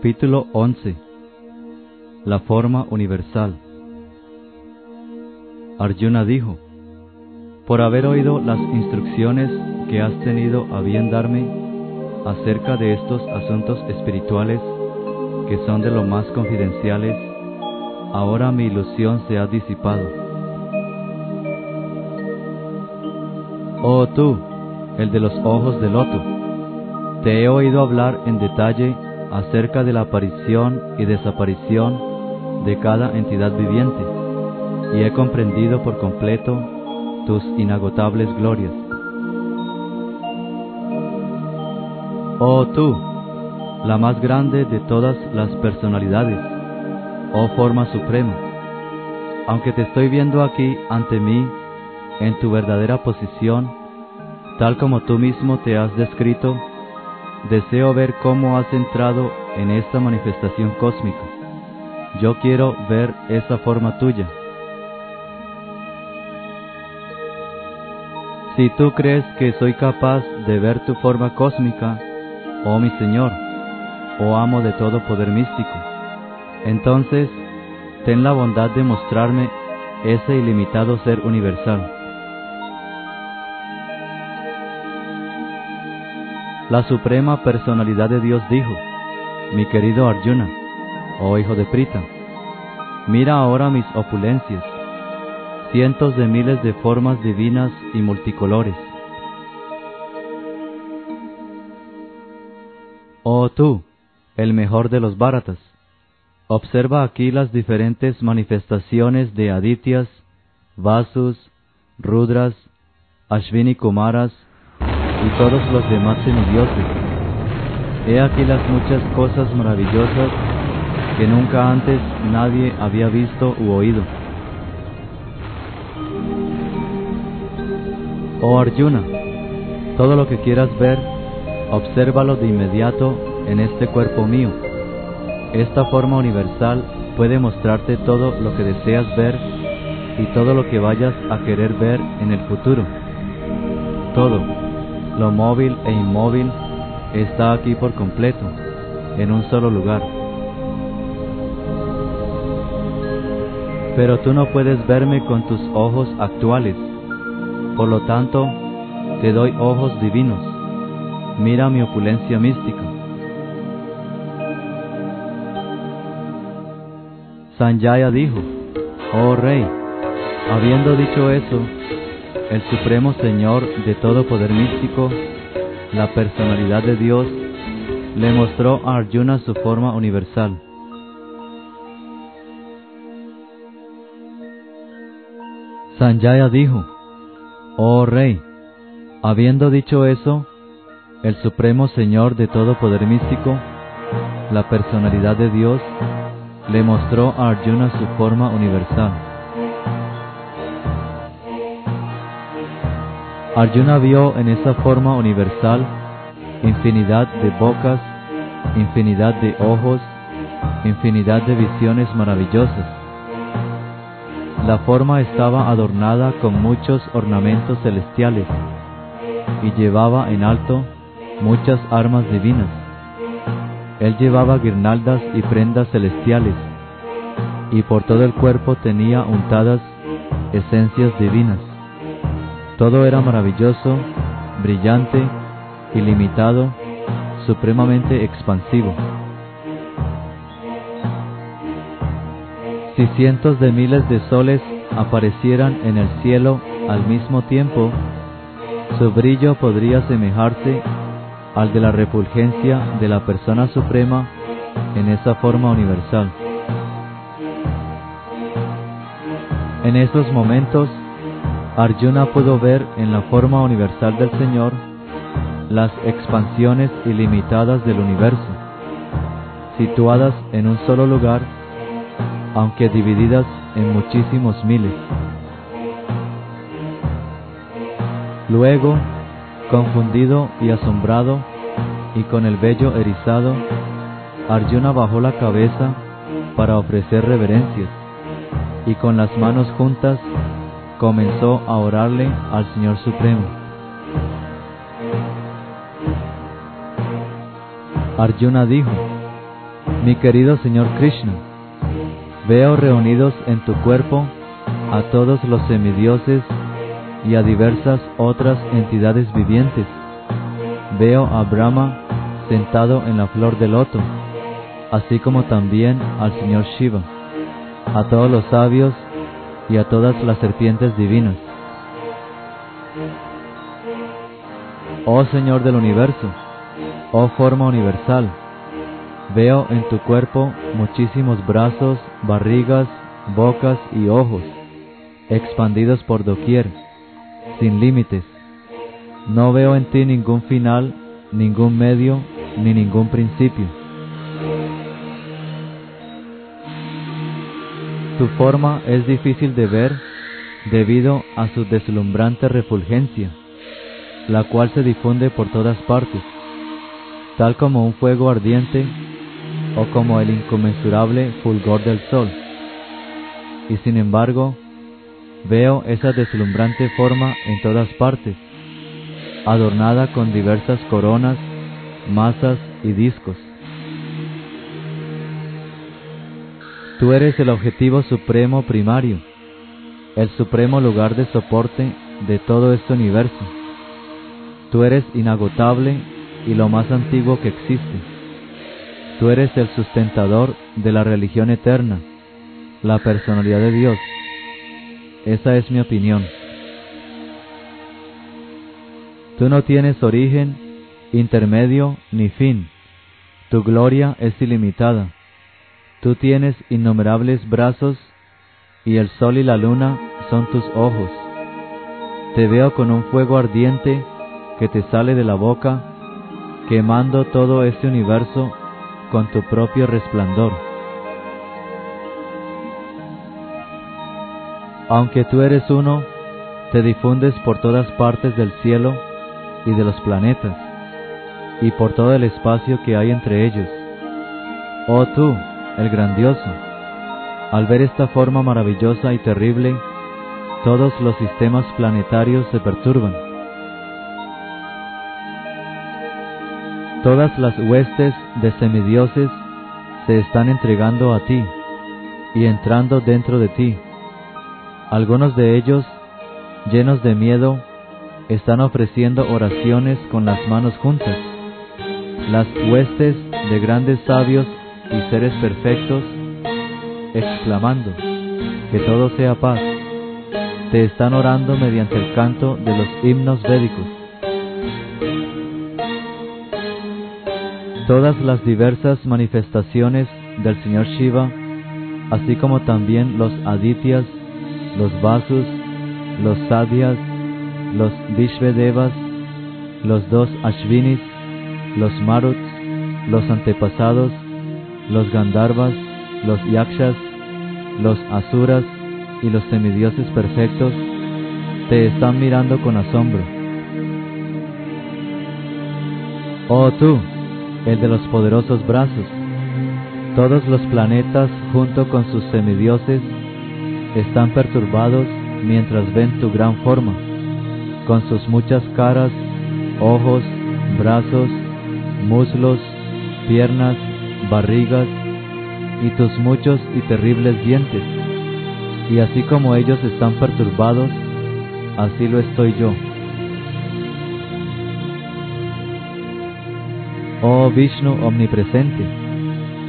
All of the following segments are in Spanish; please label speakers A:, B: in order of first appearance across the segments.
A: Capítulo 11 La forma universal Arjuna dijo, Por haber oído las instrucciones que has tenido a bien darme acerca de estos asuntos espirituales que son de lo más confidenciales, ahora mi ilusión se ha disipado. Oh tú, el de los ojos de loto, te he oído hablar en detalle acerca de la aparición y desaparición de cada entidad viviente, y he comprendido por completo tus inagotables glorias. Oh tú, la más grande de todas las personalidades, oh forma suprema, aunque te estoy viendo aquí ante mí en tu verdadera posición, tal como tú mismo te has descrito, Deseo ver cómo has entrado en esta manifestación cósmica. Yo quiero ver esa forma tuya. Si tú crees que soy capaz de ver tu forma cósmica, oh mi Señor, oh amo de todo poder místico, entonces ten la bondad de mostrarme ese ilimitado ser universal. La suprema personalidad de Dios dijo, mi querido Arjuna, oh hijo de Prita, mira ahora mis opulencias, cientos de miles de formas divinas y multicolores. Oh tú, el mejor de los Bharatas, observa aquí las diferentes manifestaciones de Adityas, Vasus, Rudras, Ashvini Kumaras, y todos los demás semidioses. He aquí las muchas cosas maravillosas que nunca antes nadie había visto u oído. Oh Arjuna, todo lo que quieras ver, obsérvalo de inmediato en este cuerpo mío. Esta forma universal puede mostrarte todo lo que deseas ver y todo lo que vayas a querer ver en el futuro. Todo lo móvil e inmóvil está aquí por completo, en un solo lugar. Pero tú no puedes verme con tus ojos actuales, por lo tanto, te doy ojos divinos. Mira mi opulencia mística. Sanjaya dijo, Oh rey, habiendo dicho eso, el Supremo Señor de todo poder místico, la personalidad de Dios, le mostró a Arjuna su forma universal. Sanjaya dijo, Oh Rey, habiendo dicho eso, el Supremo Señor de todo poder místico, la personalidad de Dios, le mostró a Arjuna su forma universal. Arjuna vio en esa forma universal infinidad de bocas, infinidad de ojos, infinidad de visiones maravillosas. La forma estaba adornada con muchos ornamentos celestiales y llevaba en alto muchas armas divinas. Él llevaba guirnaldas y prendas celestiales y por todo el cuerpo tenía untadas esencias divinas. Todo era maravilloso, brillante, ilimitado, supremamente expansivo. Si cientos de miles de soles aparecieran en el cielo al mismo tiempo, su brillo podría asemejarse al de la repulgencia de la persona suprema en esa forma universal. En estos momentos, Arjuna pudo ver en la forma universal del Señor las expansiones ilimitadas del universo, situadas en un solo lugar, aunque divididas en muchísimos miles. Luego, confundido y asombrado, y con el vello erizado, Arjuna bajó la cabeza para ofrecer reverencias, y con las manos juntas comenzó a orarle al Señor Supremo. Arjuna dijo, Mi querido Señor Krishna, veo reunidos en tu cuerpo a todos los semidioses y a diversas otras entidades vivientes. Veo a Brahma sentado en la flor de loto, así como también al Señor Shiva, a todos los sabios y a todas las serpientes divinas. Oh Señor del universo, oh forma universal, veo en tu cuerpo muchísimos brazos, barrigas, bocas y ojos, expandidos por doquier, sin límites. No veo en ti ningún final, ningún medio, ni ningún principio. Tu forma es difícil de ver debido a su deslumbrante refulgencia, la cual se difunde por todas partes, tal como un fuego ardiente o como el inconmensurable fulgor del sol. Y sin embargo, veo esa deslumbrante forma en todas partes, adornada con diversas coronas, masas y discos. Tú eres el objetivo supremo primario, el supremo lugar de soporte de todo este universo. Tú eres inagotable y lo más antiguo que existe. Tú eres el sustentador de la religión eterna, la personalidad de Dios. Esa es mi opinión. Tú no tienes origen, intermedio ni fin. Tu gloria es ilimitada. Tú tienes innumerables brazos y el sol y la luna son tus ojos. Te veo con un fuego ardiente que te sale de la boca, quemando todo este universo con tu propio resplandor. Aunque tú eres uno, te difundes por todas partes del cielo y de los planetas, y por todo el espacio que hay entre ellos. Oh tú, el grandioso, al ver esta forma maravillosa y terrible, todos los sistemas planetarios se perturban. Todas las huestes de semidioses se están entregando a ti y entrando dentro de ti. Algunos de ellos, llenos de miedo, están ofreciendo oraciones con las manos juntas. Las huestes de grandes sabios y seres perfectos, exclamando, que todo sea paz, te están orando mediante el canto de los himnos védicos. Todas las diversas manifestaciones del Señor Shiva, así como también los adityas, los vasus, los sadhyas, los vishvedevas, los dos ashvinis, los maruts, los antepasados, los gandharvas, los yakshas, los asuras y los semidioses perfectos te están mirando con asombro. Oh tú, el de los poderosos brazos, todos los planetas junto con sus semidioses están perturbados mientras ven tu gran forma, con sus muchas caras, ojos, brazos, muslos, piernas, barrigas y tus muchos y terribles dientes. Y así como ellos están perturbados, así lo estoy yo. Oh Vishnu omnipresente,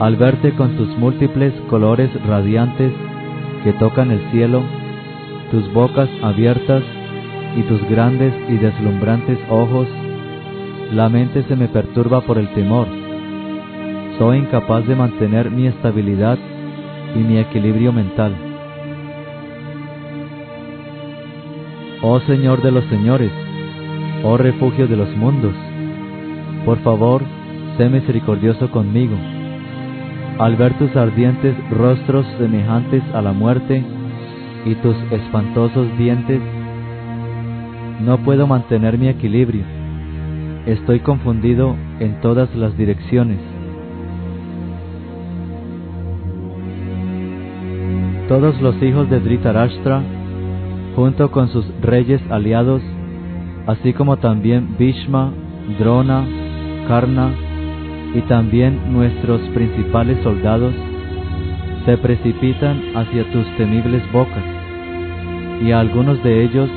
A: al verte con tus múltiples colores radiantes que tocan el cielo, tus bocas abiertas y tus grandes y deslumbrantes ojos, la mente se me perturba por el temor soy incapaz de mantener mi estabilidad y mi equilibrio mental. Oh Señor de los señores, oh refugio de los mundos, por favor, sé misericordioso conmigo. Al ver tus ardientes rostros semejantes a la muerte y tus espantosos dientes, no puedo mantener mi equilibrio. Estoy confundido en todas las direcciones. Todos los hijos de Dhritarashtra, junto con sus reyes aliados, así como también Bhishma, Drona, Karna, y también nuestros principales soldados se precipitan hacia tus temibles bocas, y a algunos de ellos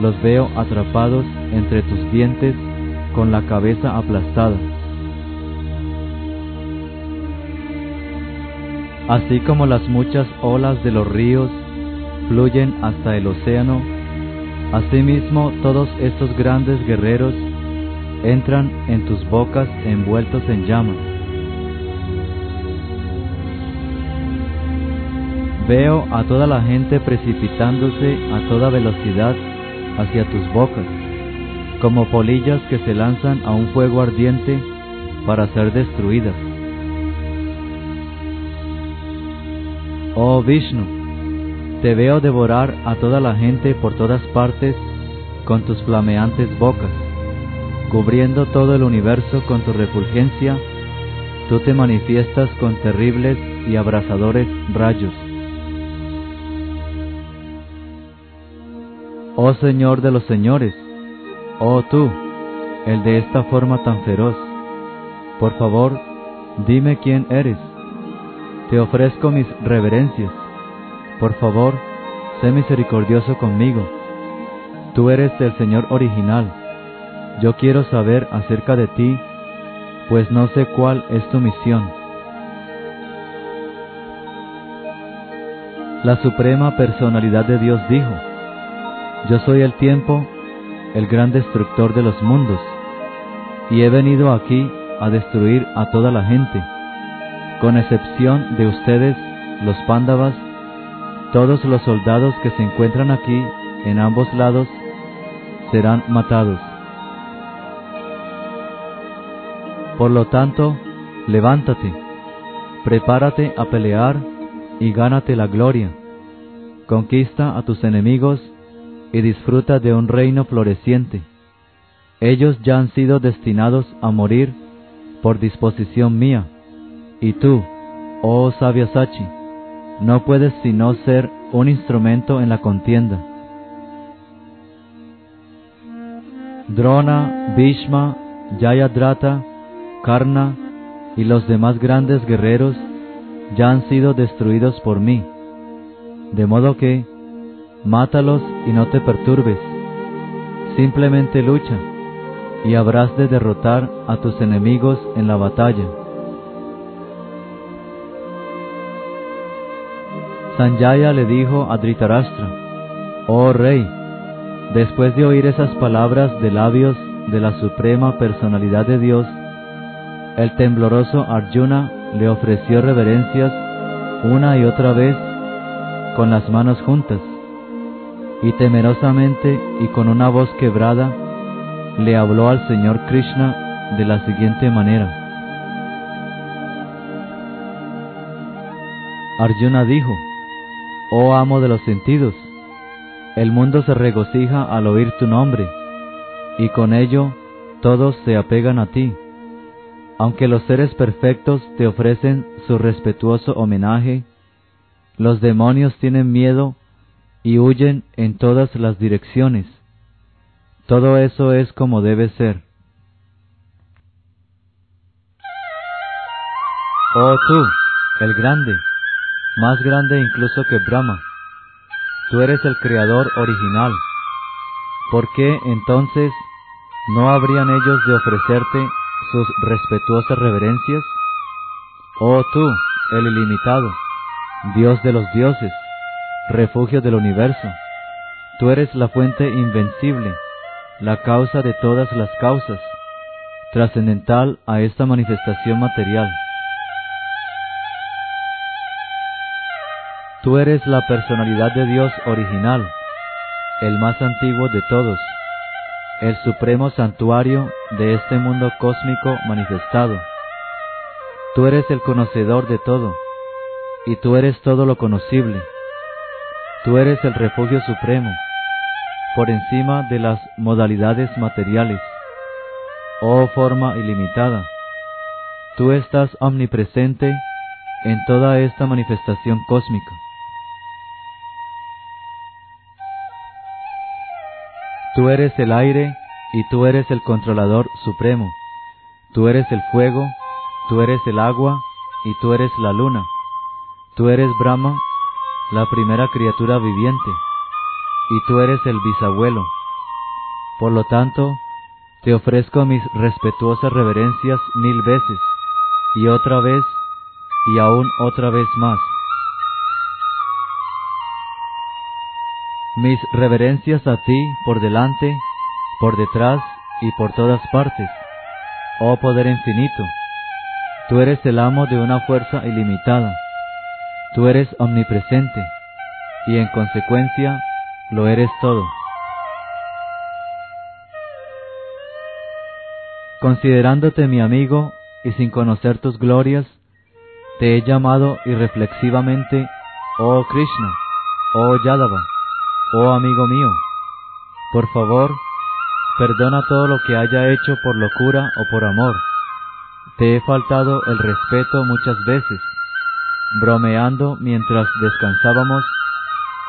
A: los veo atrapados entre tus dientes con la cabeza aplastada. Así como las muchas olas de los ríos fluyen hasta el océano, asimismo todos estos grandes guerreros entran en tus bocas envueltos en llamas. Veo a toda la gente precipitándose a toda velocidad hacia tus bocas, como polillas que se lanzan a un fuego ardiente para ser destruidas. Oh Vishnu, te veo devorar a toda la gente por todas partes con tus flameantes bocas cubriendo todo el universo con tu refulgencia, tú te manifiestas con terribles y abrasadores rayos. Oh Señor de los señores, oh tú, el de esta forma tan feroz, por favor, dime quién eres. Te ofrezco mis reverencias. Por favor, sé misericordioso conmigo. Tú eres el Señor original yo quiero saber acerca de ti, pues no sé cuál es tu misión. La Suprema Personalidad de Dios dijo, Yo soy el tiempo, el gran destructor de los mundos, y he venido aquí a destruir a toda la gente, con excepción de ustedes, los pándavas, todos los soldados que se encuentran aquí en ambos lados serán matados. Por lo tanto, levántate, prepárate a pelear y gánate la gloria. Conquista a tus enemigos y disfruta de un reino floreciente. Ellos ya han sido destinados a morir por disposición mía. Y tú, oh sabia Sachi, no puedes sino ser un instrumento en la contienda. Drona, Bhishma, Jayadrata, Karna y los demás grandes guerreros ya han sido destruidos por mí. De modo que, mátalos y no te perturbes. Simplemente lucha y habrás de derrotar a tus enemigos en la batalla. Sanjaya le dijo a Dhritarashtra, Oh rey, después de oír esas palabras de labios de la suprema personalidad de Dios, el tembloroso Arjuna le ofreció reverencias una y otra vez con las manos juntas, y temerosamente y con una voz quebrada le habló al Señor Krishna de la siguiente manera. Arjuna dijo, Oh amo de los sentidos, el mundo se regocija al oír tu nombre, y con ello todos se apegan a ti. Aunque los seres perfectos te ofrecen su respetuoso homenaje, los demonios tienen miedo y huyen en todas las direcciones. Todo eso es como debe ser. Oh tú, el grande, más grande incluso que Brahma, tú eres el creador original. ¿Por qué entonces no habrían ellos de ofrecerte sus respetuosas reverencias? Oh tú, el ilimitado, Dios de los dioses, refugio del universo, tú eres la fuente invencible, la causa de todas las causas, trascendental a esta manifestación material. Tú eres la personalidad de Dios original, el más antiguo de todos, el supremo santuario de este mundo cósmico manifestado. Tú eres el conocedor de todo, y tú eres todo lo conocible. Tú eres el refugio supremo, por encima de las modalidades materiales. Oh forma ilimitada, tú estás omnipresente en toda esta manifestación cósmica. Tú eres el aire y tú eres el controlador supremo. Tú eres el fuego tú eres el agua y tú eres la luna. Tú eres Brahma, la primera criatura viviente, y tú eres el bisabuelo. Por lo tanto, te ofrezco mis respetuosas reverencias mil veces, y otra vez, y aún otra vez más. Mis reverencias a ti por delante, por detrás y por todas partes, oh poder infinito. Tú eres el amo de una fuerza ilimitada. Tú eres omnipresente y en consecuencia lo eres todo. Considerándote mi amigo y sin conocer tus glorias, te he llamado irreflexivamente, oh Krishna, oh Yadava, oh amigo mío. Por favor, perdona todo lo que haya hecho por locura o por amor. Te he faltado el respeto muchas veces, bromeando mientras descansábamos,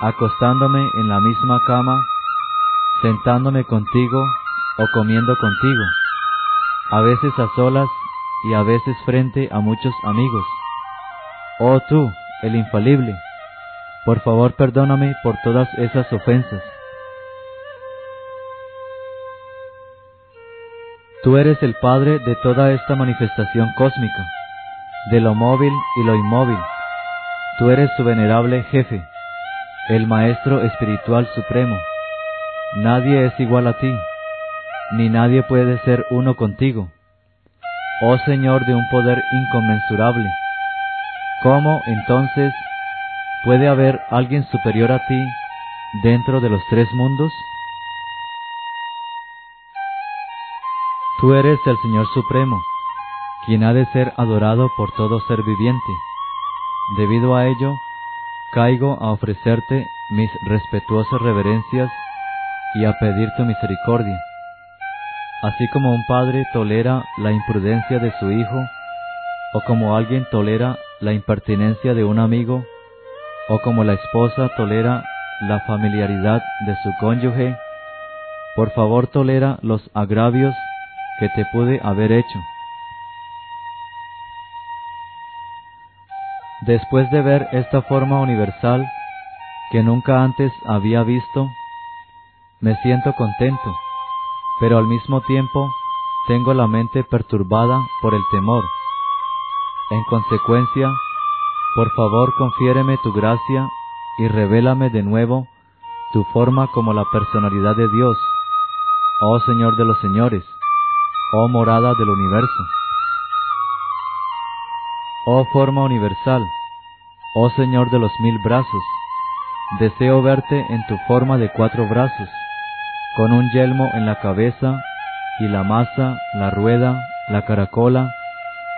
A: acostándome en la misma cama, sentándome contigo o comiendo contigo a veces a solas y a veces frente a muchos amigos. Oh tú, el infalible, por favor perdóname por todas esas ofensas. Tú eres el Padre de toda esta manifestación cósmica, de lo móvil y lo inmóvil. Tú eres su venerable jefe, el Maestro Espiritual Supremo. Nadie es igual a ti ni nadie puede ser uno contigo. Oh Señor de un poder inconmensurable, ¿cómo entonces puede haber alguien superior a ti dentro de los tres mundos? Tú eres el Señor Supremo, quien ha de ser adorado por todo ser viviente. Debido a ello, caigo a ofrecerte mis respetuosas reverencias y a pedir tu misericordia. Así como un padre tolera la imprudencia de su hijo, o como alguien tolera la impertinencia de un amigo, o como la esposa tolera la familiaridad de su cónyuge, por favor tolera los agravios que te pude haber hecho. Después de ver esta forma universal que nunca antes había visto, me siento contento pero al mismo tiempo tengo la mente perturbada por el temor. En consecuencia, por favor confiéreme tu gracia y revélame de nuevo tu forma como la personalidad de Dios, oh Señor de los señores, oh morada del universo. Oh forma universal, oh Señor de los mil brazos, deseo verte en tu forma de cuatro brazos con un yelmo en la cabeza y la masa, la rueda, la caracola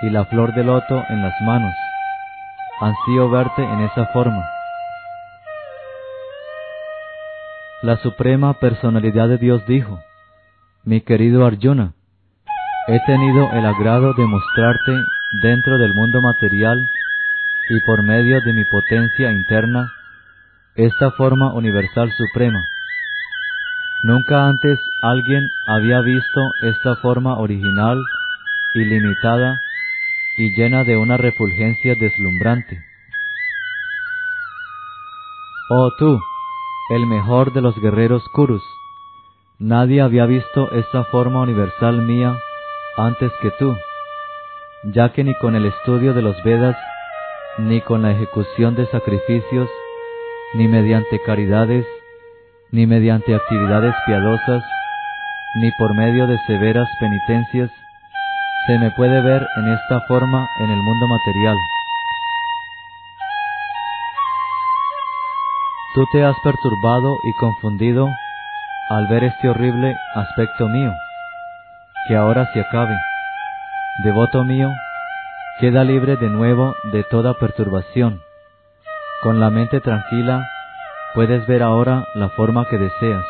A: y la flor de loto en las manos. Ansío verte en esa forma. La suprema personalidad de Dios dijo, mi querido Arjuna, he tenido el agrado de mostrarte dentro del mundo material y por medio de mi potencia interna esta forma universal suprema Nunca antes alguien había visto esta forma original, ilimitada y llena de una refulgencia deslumbrante. Oh tú, el mejor de los guerreros Kurus, nadie había visto esta forma universal mía antes que tú, ya que ni con el estudio de los Vedas, ni con la ejecución de sacrificios, ni mediante caridades, ni mediante actividades piadosas, ni por medio de severas penitencias, se me puede ver en esta forma en el mundo material. Tú te has perturbado y confundido al ver este horrible aspecto mío, que ahora se acabe. Devoto mío, queda libre de nuevo de toda perturbación. Con la mente tranquila, Puedes ver ahora la forma que deseas.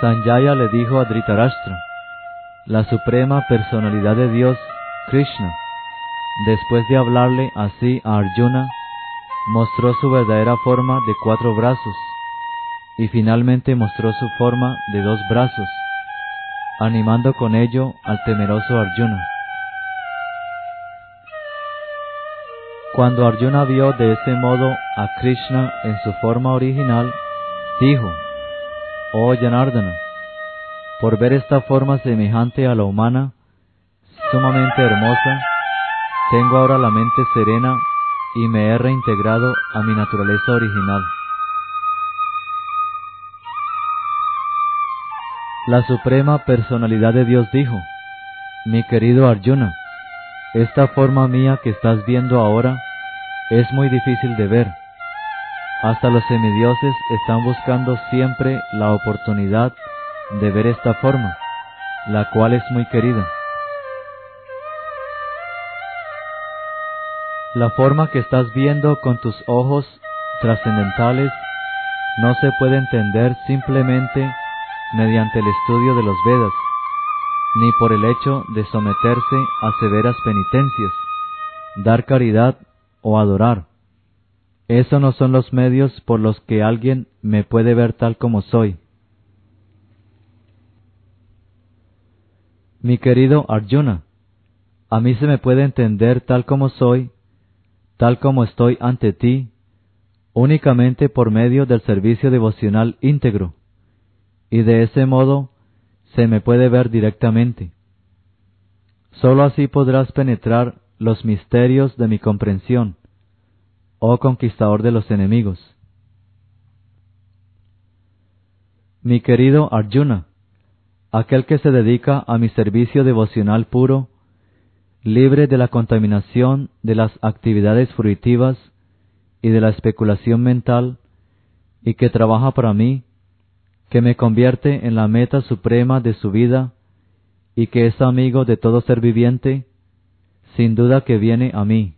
A: Sanjaya le dijo a Dhritarashtra, la suprema personalidad de Dios, Krishna, después de hablarle así a Arjuna, mostró su verdadera forma de cuatro brazos y finalmente mostró su forma de dos brazos. animando con ello al temeroso Arjuna. Cuando Arjuna vio de ese modo a Krishna en su forma original, dijo, Oh Janardana, por ver esta forma semejante a la humana, sumamente hermosa, tengo ahora la mente serena y me he reintegrado a mi naturaleza original. La Suprema Personalidad de Dios dijo, Mi querido Arjuna, esta forma mía que estás viendo ahora es muy difícil de ver. Hasta los semidioses están buscando siempre la oportunidad de ver esta forma, la cual es muy querida. La forma que estás viendo con tus ojos trascendentales no se puede entender simplemente mediante el estudio de los Vedas, ni por el hecho de someterse a severas penitencias, dar caridad o adorar. Esos no son los medios por los que alguien me puede ver tal como soy. Mi querido Arjuna, a mí se me puede entender tal como soy, tal como estoy ante ti, únicamente por medio del servicio devocional íntegro y de ese modo se me puede ver directamente. Sólo así podrás penetrar los misterios de mi comprensión, oh conquistador de los enemigos. Mi querido Arjuna, aquel que se dedica a mi servicio devocional puro, libre de la contaminación de las actividades fruitivas y de la especulación mental, y que trabaja para mí, que me convierte en la meta suprema de su vida y que es amigo de todo ser viviente, sin duda que viene a mí.